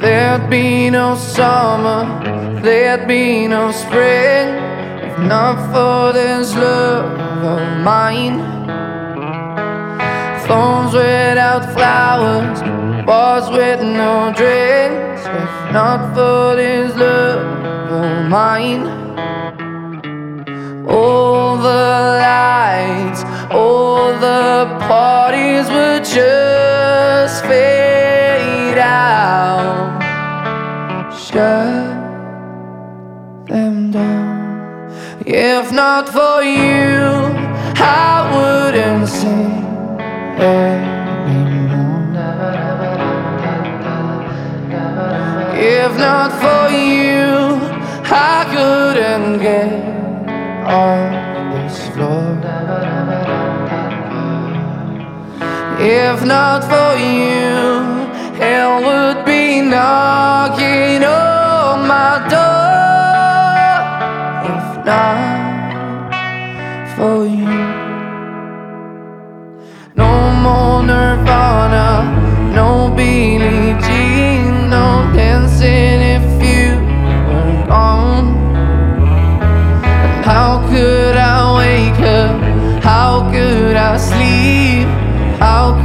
There'd be no summer, there'd be no spring If not for this love of mine. Thorns without flowers, bars with no drinks If not for this love of mine All the lights, all the parties would just fade out. Shut them down. If not for you, I wouldn't sing anymore. If not for you, I couldn't get on this floor. If not for you, hell would be knocking on my door. If not for you. How